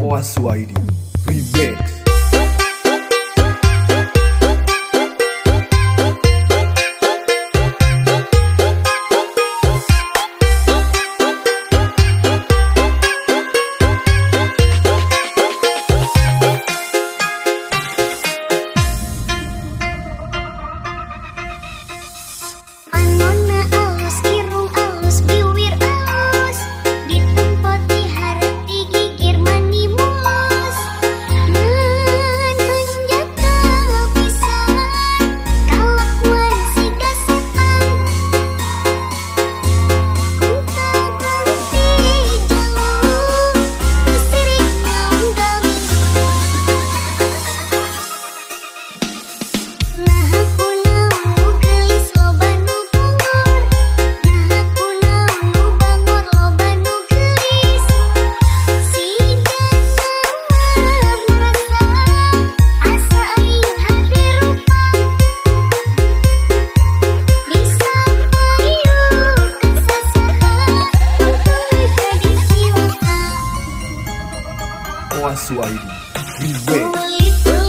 Oasuaidi Remix Oasuaidi Remix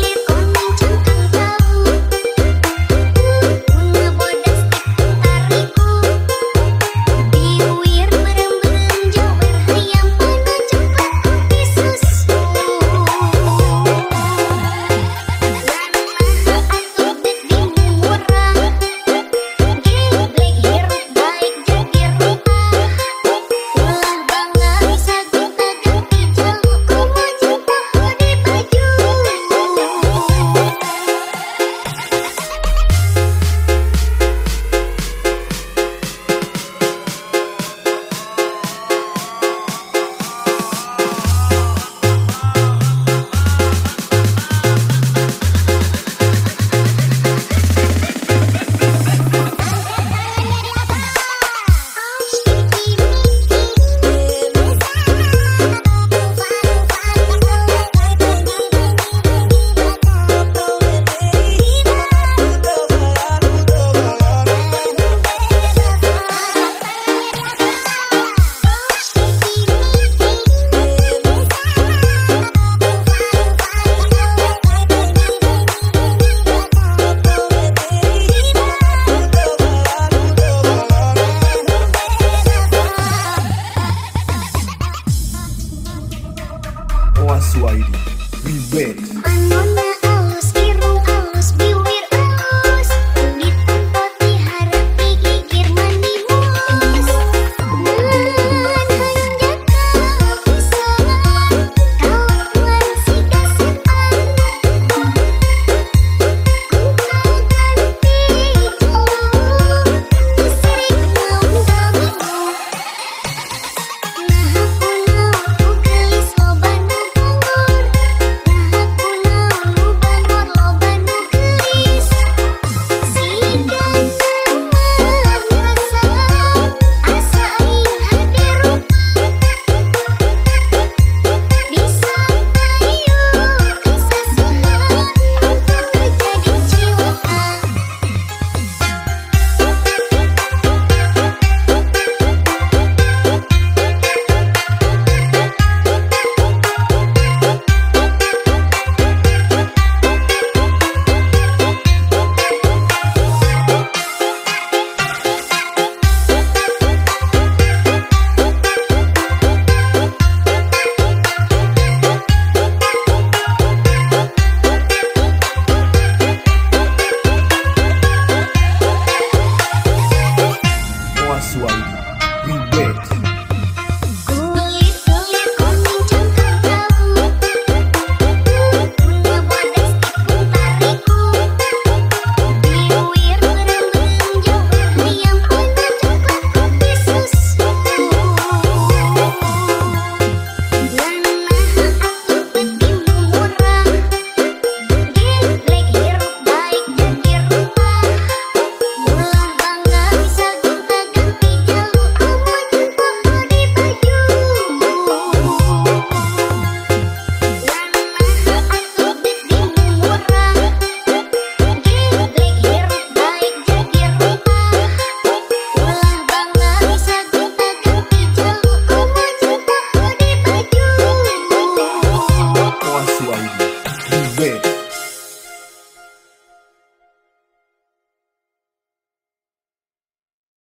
Oasuaidi Remix Anon